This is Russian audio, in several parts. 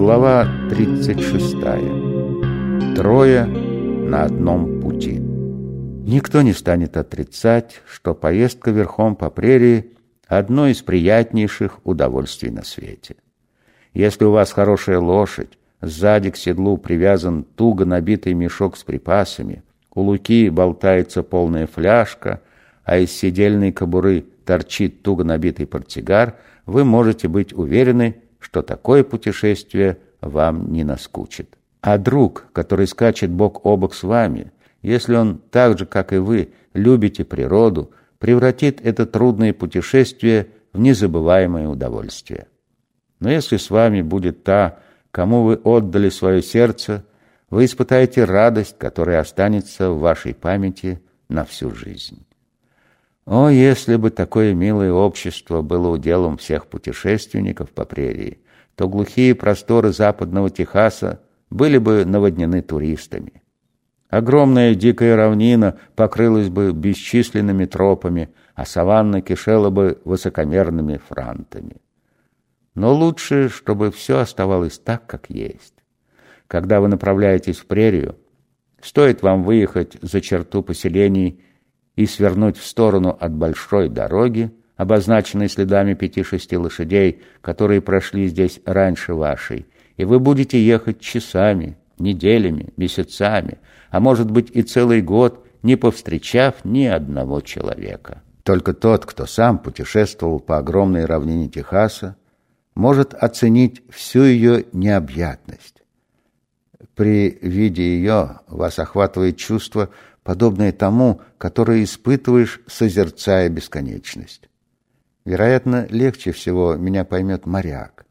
Глава 36. Трое на одном пути. Никто не станет отрицать, что поездка верхом по прерии – одно из приятнейших удовольствий на свете. Если у вас хорошая лошадь, сзади к седлу привязан туго набитый мешок с припасами, у луки болтается полная фляжка, а из седельной кобуры торчит туго набитый портсигар, вы можете быть уверены, что такое путешествие вам не наскучит. А друг, который скачет бок о бок с вами, если он так же, как и вы, любите природу, превратит это трудное путешествие в незабываемое удовольствие. Но если с вами будет та, кому вы отдали свое сердце, вы испытаете радость, которая останется в вашей памяти на всю жизнь. О, если бы такое милое общество было уделом всех путешественников по прерии, то глухие просторы западного Техаса были бы наводнены туристами. Огромная дикая равнина покрылась бы бесчисленными тропами, а саванна кишела бы высокомерными франтами. Но лучше, чтобы все оставалось так, как есть. Когда вы направляетесь в прерию, стоит вам выехать за черту поселений и свернуть в сторону от большой дороги, обозначенной следами пяти-шести лошадей, которые прошли здесь раньше вашей, и вы будете ехать часами, неделями, месяцами, а может быть и целый год, не повстречав ни одного человека. Только тот, кто сам путешествовал по огромной равнине Техаса, может оценить всю ее необъятность. При виде ее вас охватывает чувство, подобное тому, которое испытываешь, созерцая бесконечность. Вероятно, легче всего меня поймет моряк,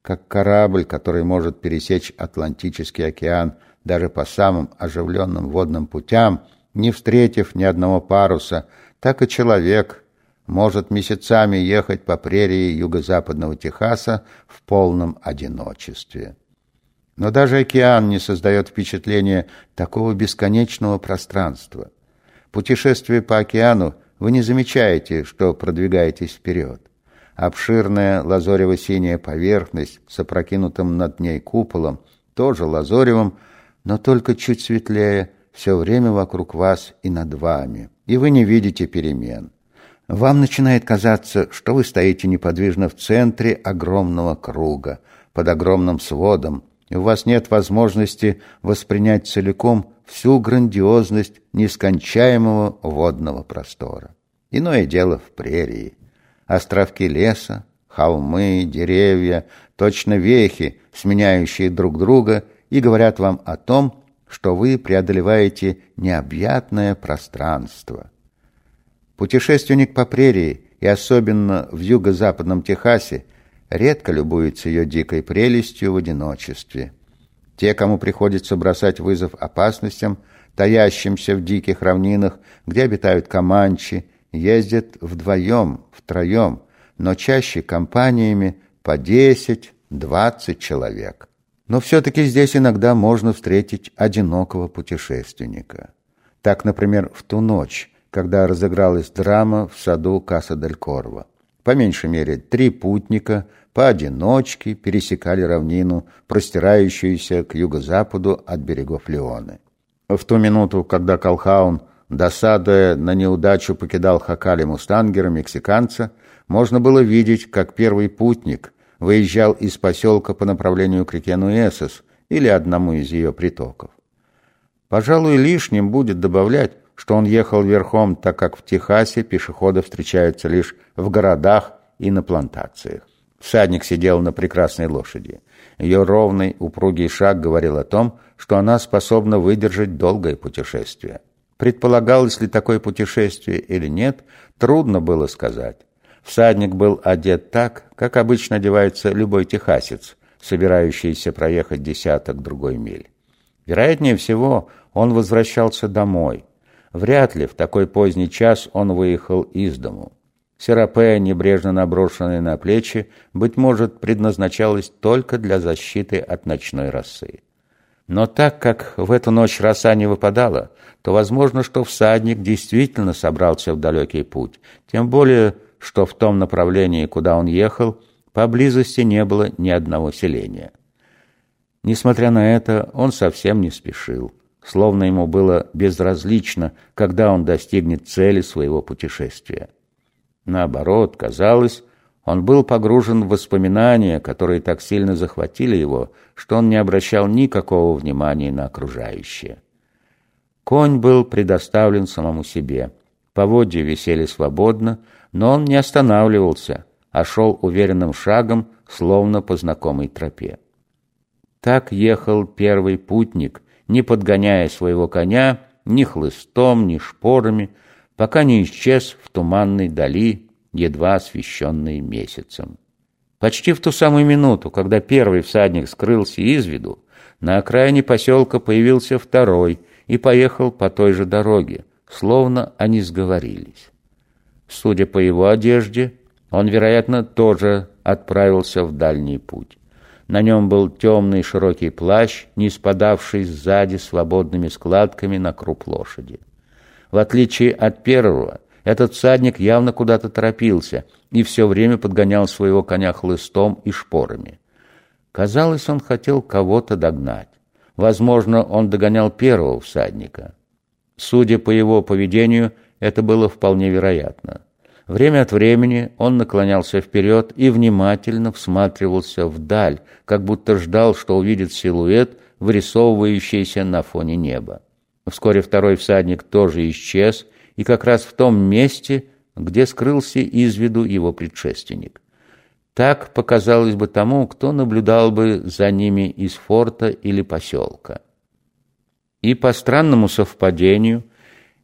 как корабль, который может пересечь Атлантический океан даже по самым оживленным водным путям, не встретив ни одного паруса, так и человек может месяцами ехать по прерии юго-западного Техаса в полном одиночестве. Но даже океан не создает впечатления такого бесконечного пространства. Путешествуя по океану, вы не замечаете, что продвигаетесь вперед. Обширная лазорево-синяя поверхность с опрокинутым над ней куполом, тоже лазоревым, но только чуть светлее, все время вокруг вас и над вами, и вы не видите перемен. Вам начинает казаться, что вы стоите неподвижно в центре огромного круга, под огромным сводом, и у вас нет возможности воспринять целиком всю грандиозность нескончаемого водного простора. Иное дело в прерии. Островки леса, холмы, деревья, точно вехи, сменяющие друг друга, и говорят вам о том, что вы преодолеваете необъятное пространство. Путешественник по прерии, и особенно в юго-западном Техасе, редко любуется ее дикой прелестью в одиночестве. Те, кому приходится бросать вызов опасностям, таящимся в диких равнинах, где обитают команчи, ездят вдвоем, втроем, но чаще компаниями по 10-20 человек. Но все-таки здесь иногда можно встретить одинокого путешественника. Так, например, в ту ночь, когда разыгралась драма в саду Каса-дель-Корво. По меньшей мере, три путника поодиночке пересекали равнину, простирающуюся к юго-западу от берегов Леоны. В ту минуту, когда Колхаун, досадуя на неудачу, покидал Хакали Мустангера, мексиканца, можно было видеть, как первый путник выезжал из поселка по направлению к реке Нуэсос или одному из ее притоков. Пожалуй, лишним будет добавлять, что он ехал верхом, так как в Техасе пешеходы встречаются лишь в городах и на плантациях. Всадник сидел на прекрасной лошади. Ее ровный, упругий шаг говорил о том, что она способна выдержать долгое путешествие. Предполагалось ли такое путешествие или нет, трудно было сказать. Всадник был одет так, как обычно одевается любой техасец, собирающийся проехать десяток другой миль. Вероятнее всего, он возвращался домой – Вряд ли в такой поздний час он выехал из дому. Серапе, небрежно наброшенная на плечи, быть может, предназначалась только для защиты от ночной росы. Но так как в эту ночь роса не выпадала, то возможно, что всадник действительно собрался в далекий путь, тем более, что в том направлении, куда он ехал, поблизости не было ни одного селения. Несмотря на это, он совсем не спешил, словно ему было безразлично, когда он достигнет цели своего путешествия. Наоборот, казалось, он был погружен в воспоминания, которые так сильно захватили его, что он не обращал никакого внимания на окружающее. Конь был предоставлен самому себе. Поводья висели свободно, но он не останавливался, а шел уверенным шагом, словно по знакомой тропе. Так ехал первый путник, не подгоняя своего коня ни хлыстом, ни шпорами, пока не исчез в туманной дали едва освещенные месяцем. Почти в ту самую минуту, когда первый всадник скрылся из виду, на окраине поселка появился второй и поехал по той же дороге, словно они сговорились. Судя по его одежде, он, вероятно, тоже отправился в дальний путь. На нем был темный широкий плащ, не спадавший сзади свободными складками на круп лошади. В отличие от первого, этот всадник явно куда-то торопился и все время подгонял своего коня хлыстом и шпорами. Казалось, он хотел кого-то догнать. Возможно, он догонял первого всадника. Судя по его поведению, это было вполне вероятно. Время от времени он наклонялся вперед и внимательно всматривался вдаль, как будто ждал, что увидит силуэт, вырисовывающийся на фоне неба. Вскоре второй всадник тоже исчез, и как раз в том месте, где скрылся из виду его предшественник. Так показалось бы тому, кто наблюдал бы за ними из форта или поселка. И по странному совпадению,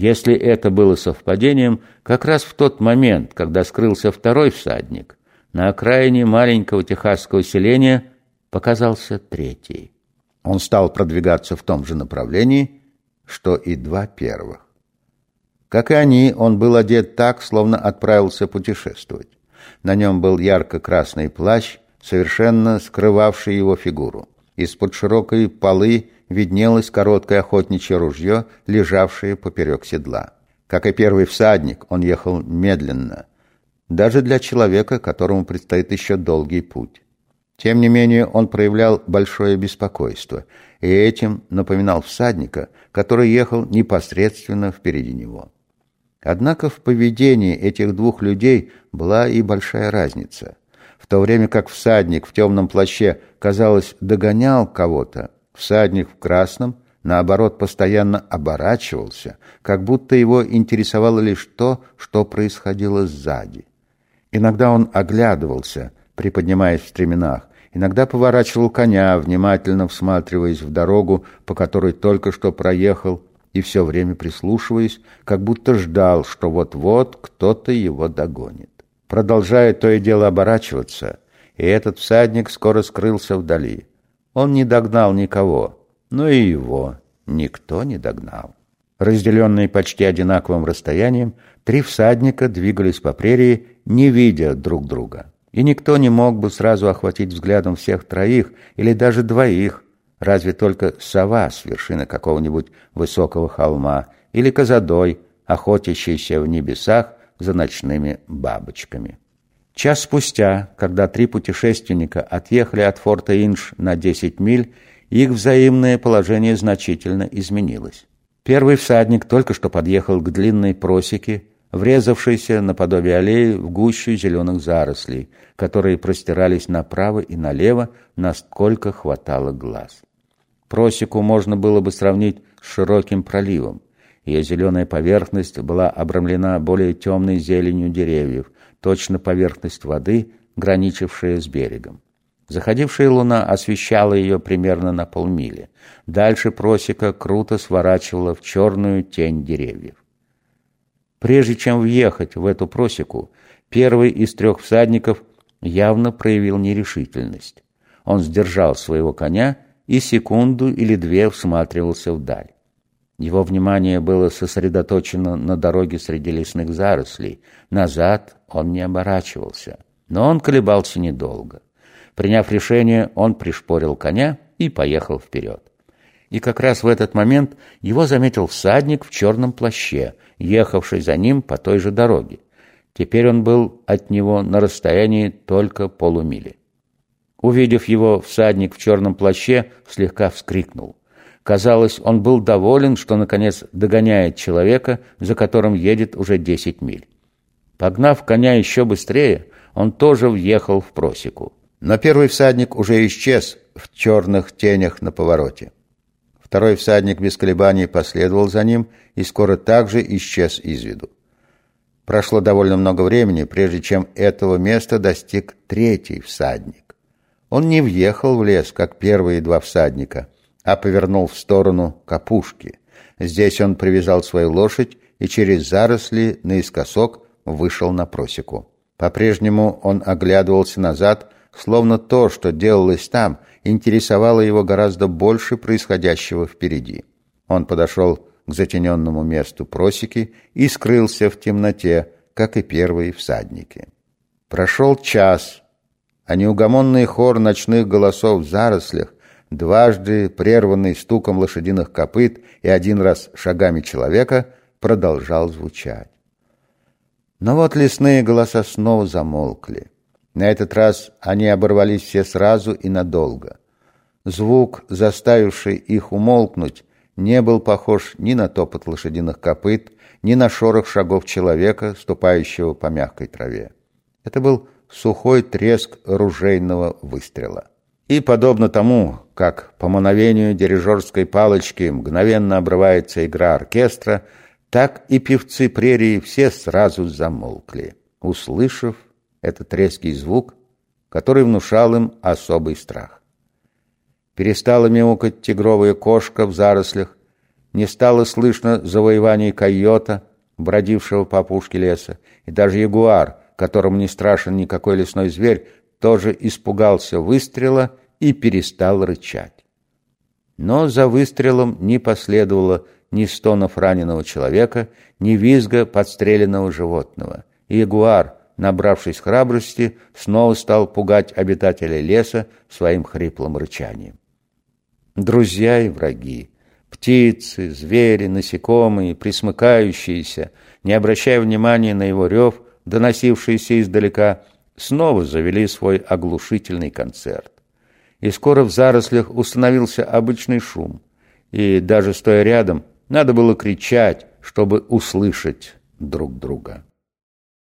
если это было совпадением, как раз в тот момент, когда скрылся второй всадник, на окраине маленького техасского селения показался третий. Он стал продвигаться в том же направлении, что и два первых. Как и они, он был одет так, словно отправился путешествовать. На нем был ярко-красный плащ, совершенно скрывавший его фигуру. Из-под широкой полы виднелось короткое охотничье ружье, лежавшее поперек седла. Как и первый всадник, он ехал медленно, даже для человека, которому предстоит еще долгий путь. Тем не менее, он проявлял большое беспокойство, и этим напоминал всадника, который ехал непосредственно впереди него. Однако в поведении этих двух людей была и большая разница. В то время как всадник в темном плаще, казалось, догонял кого-то, всадник в красном, наоборот, постоянно оборачивался, как будто его интересовало лишь то, что происходило сзади. Иногда он оглядывался, приподнимаясь в стременах, иногда поворачивал коня, внимательно всматриваясь в дорогу, по которой только что проехал, и все время прислушиваясь, как будто ждал, что вот-вот кто-то его догонит. Продолжая то и дело оборачиваться, и этот всадник скоро скрылся вдали. Он не догнал никого, но и его никто не догнал. Разделенные почти одинаковым расстоянием, три всадника двигались по прерии, не видя друг друга. И никто не мог бы сразу охватить взглядом всех троих или даже двоих, разве только сова с вершины какого-нибудь высокого холма или козадой, охотящийся в небесах за ночными бабочками. Час спустя, когда три путешественника отъехали от форта Инш на 10 миль, их взаимное положение значительно изменилось. Первый всадник только что подъехал к длинной просеке, врезавшейся наподобие аллеи в гущу зеленых зарослей, которые простирались направо и налево, насколько хватало глаз. Просеку можно было бы сравнить с широким проливом. Ее зеленая поверхность была обрамлена более темной зеленью деревьев, точно поверхность воды, граничившая с берегом. Заходившая луна освещала ее примерно на полмили. Дальше просека круто сворачивала в черную тень деревьев. Прежде чем въехать в эту просеку, первый из трех всадников явно проявил нерешительность. Он сдержал своего коня и секунду или две всматривался вдаль. Его внимание было сосредоточено на дороге среди лесных зарослей. Назад он не оборачивался, но он колебался недолго. Приняв решение, он пришпорил коня и поехал вперед. И как раз в этот момент его заметил всадник в черном плаще, ехавший за ним по той же дороге. Теперь он был от него на расстоянии только полумили. Увидев его, всадник в черном плаще слегка вскрикнул. Казалось, он был доволен, что, наконец, догоняет человека, за которым едет уже десять миль. Погнав коня еще быстрее, он тоже въехал в просеку. Но первый всадник уже исчез в черных тенях на повороте. Второй всадник без колебаний последовал за ним и скоро также исчез из виду. Прошло довольно много времени, прежде чем этого места достиг третий всадник. Он не въехал в лес, как первые два всадника, а повернул в сторону капушки. Здесь он привязал свою лошадь и через заросли наискосок вышел на просеку. По-прежнему он оглядывался назад, словно то, что делалось там, интересовало его гораздо больше происходящего впереди. Он подошел к затененному месту просеки и скрылся в темноте, как и первые всадники. Прошел час, а неугомонный хор ночных голосов в зарослях, дважды прерванный стуком лошадиных копыт и один раз шагами человека, продолжал звучать. Но вот лесные голоса снова замолкли. На этот раз они оборвались все сразу и надолго. Звук, заставивший их умолкнуть, не был похож ни на топот лошадиных копыт, ни на шорох шагов человека, ступающего по мягкой траве. Это был сухой треск ружейного выстрела. И подобно тому, как по мановению дирижерской палочки мгновенно обрывается игра оркестра, так и певцы прерии все сразу замолкли, услышав этот резкий звук, который внушал им особый страх. Перестала мяукать тигровая кошка в зарослях, не стало слышно завоеваний койота, бродившего по опушке леса, и даже ягуар, которому не страшен никакой лесной зверь, тоже испугался выстрела и перестал рычать. Но за выстрелом не последовало ни стонов раненого человека, ни визга подстреленного животного. И ягуар, набравшись храбрости, снова стал пугать обитателей леса своим хриплым рычанием. Друзья и враги, птицы, звери, насекомые, присмыкающиеся, не обращая внимания на его рев, доносившийся издалека, снова завели свой оглушительный концерт. И скоро в зарослях установился обычный шум, и даже стоя рядом, надо было кричать, чтобы услышать друг друга.